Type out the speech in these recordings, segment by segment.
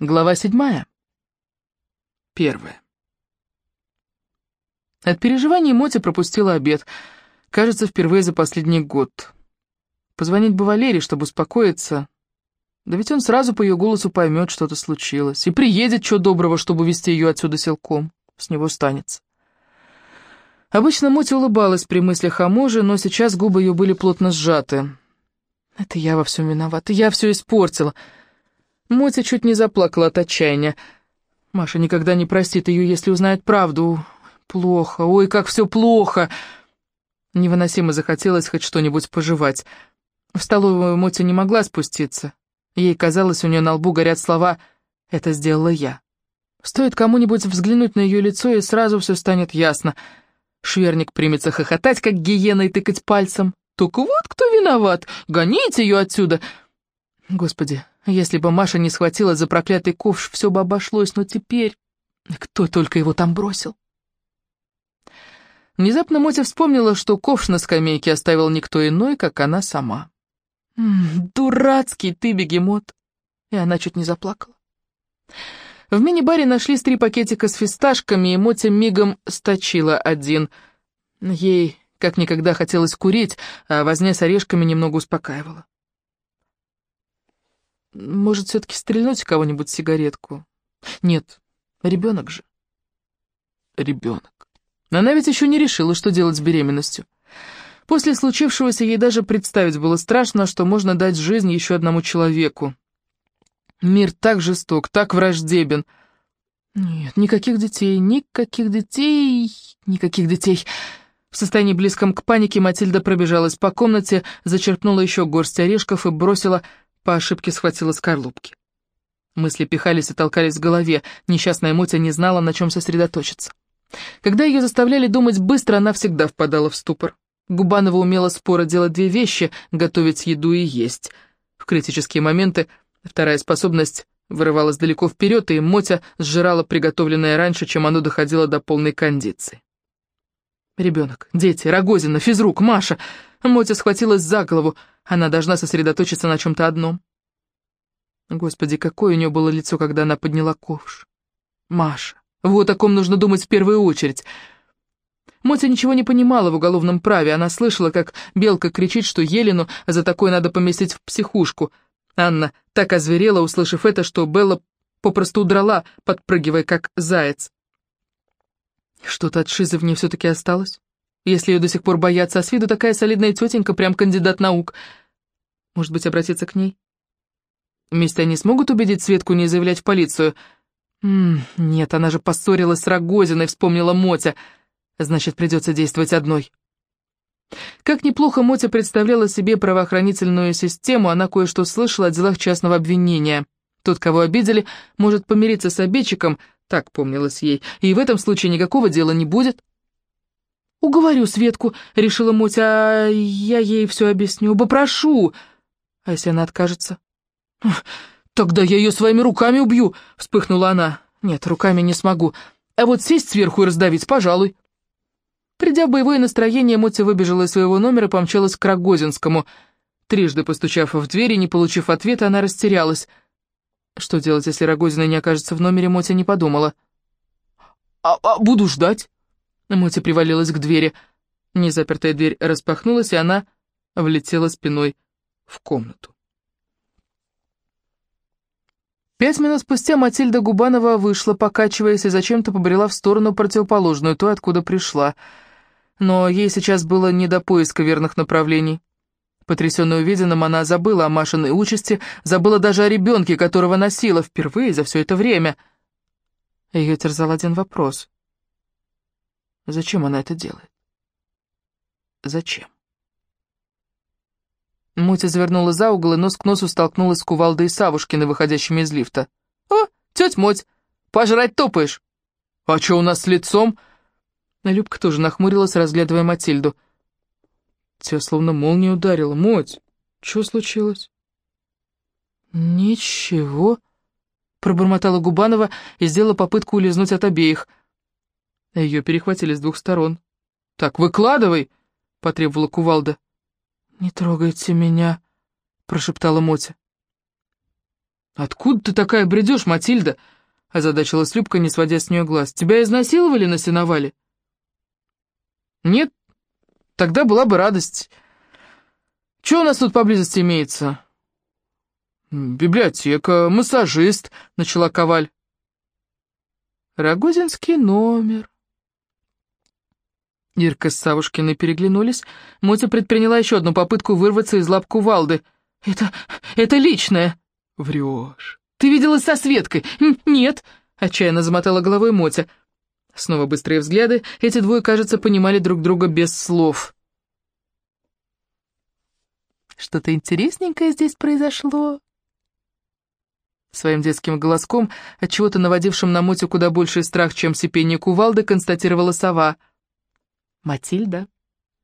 Глава седьмая. Первая. От переживаний Мотя пропустила обед. Кажется, впервые за последний год. Позвонить бы Валерии, чтобы успокоиться. Да ведь он сразу по ее голосу поймет, что-то случилось. И приедет, что доброго, чтобы вести ее отсюда силком. С него станется. Обычно Мотя улыбалась при мыслях о муже, но сейчас губы ее были плотно сжаты. «Это я во всем виновата, я все испортила». Мотя чуть не заплакала от отчаяния. Маша никогда не простит ее, если узнает правду. Плохо, ой, как все плохо. Невыносимо захотелось хоть что-нибудь пожевать. В столовую Мотя не могла спуститься. Ей казалось, у нее на лбу горят слова «это сделала я». Стоит кому-нибудь взглянуть на ее лицо, и сразу все станет ясно. Шверник примется хохотать, как гиена, и тыкать пальцем. «Так вот кто виноват! Гоните ее отсюда!» Господи, если бы Маша не схватила за проклятый ковш, все бы обошлось, но теперь... Кто только его там бросил? Внезапно Мотя вспомнила, что ковш на скамейке оставил никто иной, как она сама. «М дурацкий ты, бегемот!» И она чуть не заплакала. В мини-баре нашлись три пакетика с фисташками, и Мотя мигом сточила один. Ей как никогда хотелось курить, а возня с орешками немного успокаивала. Может, все-таки стрельнуть кого-нибудь сигаретку? Нет, ребенок же. Ребенок. Она ведь еще не решила, что делать с беременностью. После случившегося ей даже представить было страшно, что можно дать жизнь еще одному человеку. Мир так жесток, так враждебен. Нет, никаких детей, никаких детей, никаких детей. В состоянии близком к панике Матильда пробежалась по комнате, зачерпнула еще горсть орешков и бросила по ошибке схватила скорлупки. Мысли пихались и толкались в голове, несчастная Мотя не знала, на чем сосредоточиться. Когда ее заставляли думать быстро, она всегда впадала в ступор. Губанова умела споро делать две вещи — готовить еду и есть. В критические моменты вторая способность вырывалась далеко вперед, и Мотя сжирала приготовленное раньше, чем оно доходило до полной кондиции. Ребенок, дети, Рогозина, физрук, Маша. Мотя схватилась за голову. Она должна сосредоточиться на чем-то одном. Господи, какое у нее было лицо, когда она подняла ковш. Маша. Вот о ком нужно думать в первую очередь. Мотя ничего не понимала в уголовном праве. Она слышала, как Белка кричит, что Елену за такое надо поместить в психушку. Анна так озверела, услышав это, что Белла попросту удрала, подпрыгивая, как заяц. Что-то от Шизы в ней все-таки осталось. Если ее до сих пор боятся, а с виду такая солидная тетенька, прям кандидат наук. Может быть, обратиться к ней? Вместе они смогут убедить Светку не заявлять в полицию? М -м, нет, она же поссорилась с Рогозиной, вспомнила Мотя. Значит, придется действовать одной. Как неплохо Мотя представляла себе правоохранительную систему, она кое-что слышала о делах частного обвинения. Тот, кого обидели, может помириться с обидчиком, так помнилось ей, и в этом случае никакого дела не будет. «Уговорю Светку», — решила Мотя, — «а я ей все объясню, попрошу». «А если она откажется?» «Тогда я ее своими руками убью», — вспыхнула она. «Нет, руками не смогу. А вот сесть сверху и раздавить, пожалуй». Придя в боевое настроение, Мотя выбежала из своего номера и помчалась к Рогозинскому. Трижды постучав в дверь и не получив ответа, она растерялась. Что делать, если Рогозина не окажется в номере, Мотя не подумала. «А, а буду ждать». Мотя привалилась к двери. Незапертая дверь распахнулась, и она влетела спиной в комнату. Пять минут спустя Матильда Губанова вышла, покачиваясь, и зачем-то побрела в сторону противоположную, той, откуда пришла. Но ей сейчас было не до поиска верных направлений. Потрясённая увиденным, она забыла о Машиной участи, забыла даже о ребенке, которого носила впервые за все это время. Ее терзал один вопрос. Зачем она это делает? Зачем? Мутя завернула за угол и нос к носу столкнулась с кувалдой Савушкиной, выходящими из лифта. «О, тетя Моть, пожрать топаешь!» «А что у нас с лицом?» Любка тоже нахмурилась, разглядывая Матильду. Тебя словно молния ударила. Моть, что случилось?» «Ничего», — пробормотала Губанова и сделала попытку улизнуть от обеих. Ее перехватили с двух сторон. «Так, выкладывай!» — потребовала кувалда. «Не трогайте меня», — прошептала Мотя. «Откуда ты такая бредешь, Матильда?» — озадачилась Любка, не сводя с нее глаз. «Тебя изнасиловали на сеновале?» «Нет, тогда была бы радость. Что у нас тут поблизости имеется?» «Библиотека, массажист», — начала Коваль. «Рогозинский номер». Ирка с Савушкиной переглянулись. Мотя предприняла еще одну попытку вырваться из лап кувалды. «Это... это личное!» «Врешь. Ты виделась со Светкой?» «Нет», — отчаянно замотала головой Мотя. Снова быстрые взгляды. Эти двое, кажется, понимали друг друга без слов. «Что-то интересненькое здесь произошло», Своим детским голоском, отчего-то наводившим на Мотю куда больший страх, чем сипение кувалды, констатировала сова. «Матильда,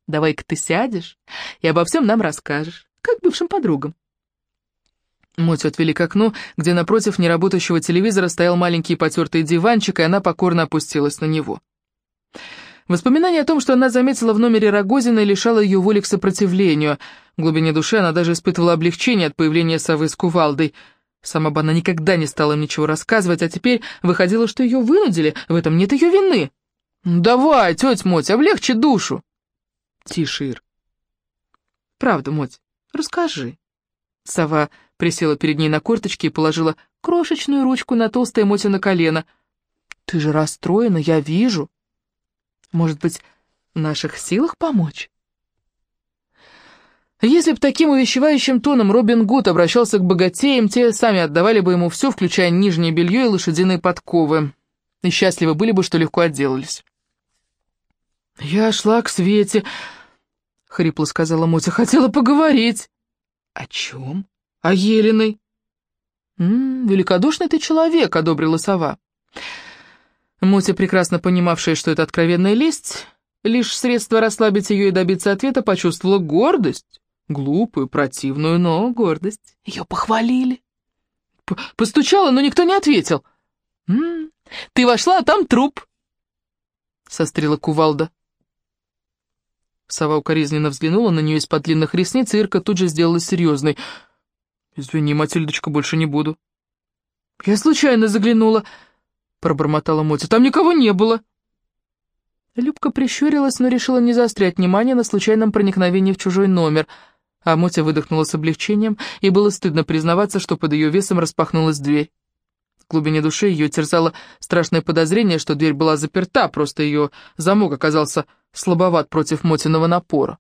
давай-ка ты сядешь и обо всем нам расскажешь, как бывшим подругам». Мотю отвели к окну, где напротив неработающего телевизора стоял маленький потертый диванчик, и она покорно опустилась на него. Воспоминание о том, что она заметила в номере Рогозина, лишало ее воли к сопротивлению. В глубине души она даже испытывала облегчение от появления совы с кувалдой. Сама бы она никогда не стала им ничего рассказывать, а теперь выходило, что ее вынудили, в этом нет ее вины. «Давай, тетя Моть, облегчи душу!» «Тише, Ир!» «Правда, Моть, расскажи!» Сова присела перед ней на корточки и положила крошечную ручку на толстое Мотя на колено. «Ты же расстроена, я вижу. Может быть, в наших силах помочь?» Если б таким увещевающим тоном Робин Гуд обращался к богатеям, те сами отдавали бы ему все, включая нижнее белье и лошадиные подковы. И счастливы были бы, что легко отделались. «Я шла к Свете», — хрипло сказала Мотя, — «хотела поговорить». «О чем?» «О Еленой». «М -м, «Великодушный ты человек», — одобрила сова. Мотя, прекрасно понимавшая, что это откровенная лесть, лишь средство расслабить ее и добиться ответа, почувствовала гордость. Глупую, противную, но гордость. Ее похвалили. П Постучала, но никто не ответил. «М -м, «Ты вошла, а там труп», — сострила кувалда. Сова укоризненно взглянула на нее из-под длинных ресниц, и Ирка тут же сделала серьезной. «Извини, Матильдочка, больше не буду». «Я случайно заглянула», — пробормотала Мотя. «Там никого не было». Любка прищурилась, но решила не заострять внимание на случайном проникновении в чужой номер. А Мотя выдохнула с облегчением, и было стыдно признаваться, что под ее весом распахнулась дверь. В глубине души ее терзало страшное подозрение, что дверь была заперта, просто ее замок оказался слабоват против Мотиного напора.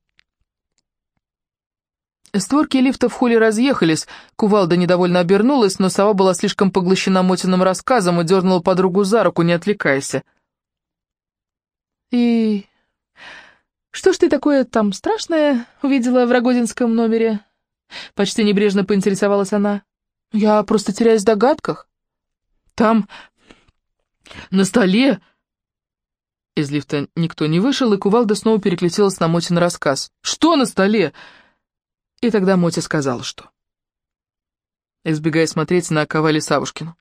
Створки лифта в холле разъехались, кувалда недовольно обернулась, но сова была слишком поглощена Мотиным рассказом и дернула подругу за руку, не отвлекайся. «И что ж ты такое там страшное увидела в Рогозинском номере?» Почти небрежно поинтересовалась она. «Я просто теряюсь в догадках». Там, на столе...» Из лифта никто не вышел, и кувалда снова переключилась на Мотин рассказ. «Что на столе?» И тогда Мотя сказал, что... Избегая смотреть на Ковали Савушкину.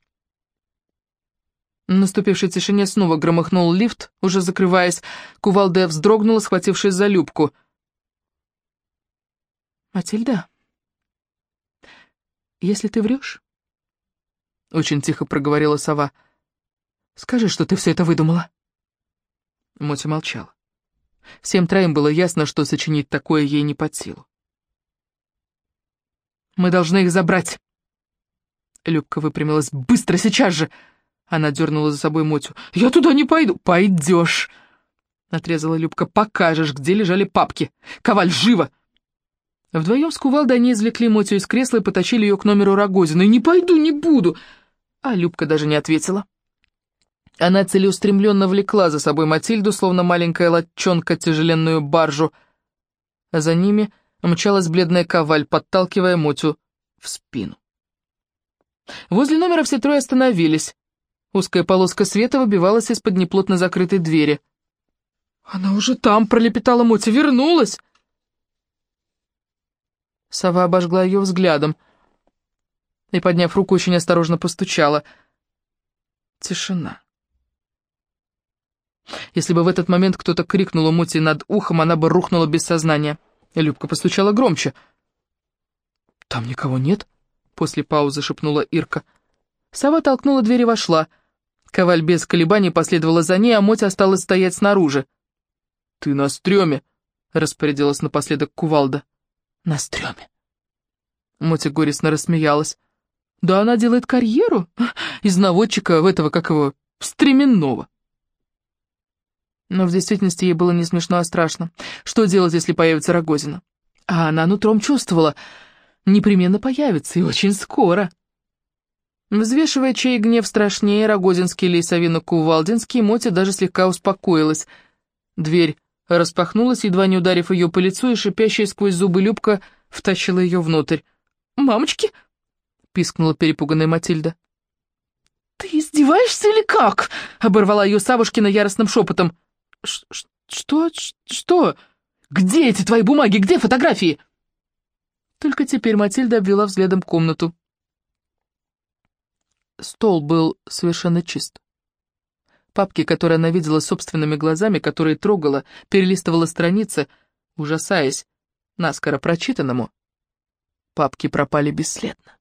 В наступившей тишине снова громыхнул лифт, уже закрываясь. Кувалда вздрогнула, схватившись за Любку. «Матильда, если ты врешь, очень тихо проговорила сова. «Скажи, что ты все это выдумала». Мотя молчала. Всем троим было ясно, что сочинить такое ей не под силу. «Мы должны их забрать!» Любка выпрямилась. «Быстро, сейчас же!» Она дернула за собой Мотю. «Я туда не пойду!» «Пойдешь!» Отрезала Любка. «Покажешь, где лежали папки! Коваль, живо!» Вдвоем с кувалдой они извлекли Мотю из кресла и потащили ее к номеру Рогозина. «И не пойду, не буду!» А Любка даже не ответила. Она целеустремленно влекла за собой Матильду, словно маленькая латчонка, тяжеленную баржу. А за ними мчалась бледная коваль, подталкивая Мотю в спину. Возле номера все трое остановились. Узкая полоска света выбивалась из-под неплотно закрытой двери. «Она уже там!» — пролепетала Мотя. «Вернулась!» Сова обожгла ее взглядом — и, подняв руку, очень осторожно постучала. Тишина. Если бы в этот момент кто-то крикнул у Мути над ухом, она бы рухнула без сознания. Любка постучала громче. «Там никого нет», после паузы шепнула Ирка. Сова толкнула дверь и вошла. Коваль без колебаний последовала за ней, а Мотя осталась стоять снаружи. «Ты на стреме!» — распорядилась напоследок кувалда. «На стреме!» Мотя горестно рассмеялась. «Да она делает карьеру из наводчика в этого, как его, стременного!» Но в действительности ей было не смешно, а страшно. Что делать, если появится Рогозина? А она нутром чувствовала, непременно появится, и очень скоро. Взвешивая, чей гнев страшнее, Рогозинский или Савино-Кувалдинский, Мотя даже слегка успокоилась. Дверь распахнулась, едва не ударив ее по лицу, и шипящая сквозь зубы Любка втащила ее внутрь. «Мамочки!» — пискнула перепуганная Матильда. «Ты издеваешься или как?» — оборвала ее Савушкина яростным шепотом. «Что? Что? Где эти твои бумаги? Где фотографии?» Только теперь Матильда обвела взглядом комнату. Стол был совершенно чист. Папки, которые она видела собственными глазами, которые трогала, перелистывала страницы, ужасаясь наскоро прочитанному, папки пропали бесследно.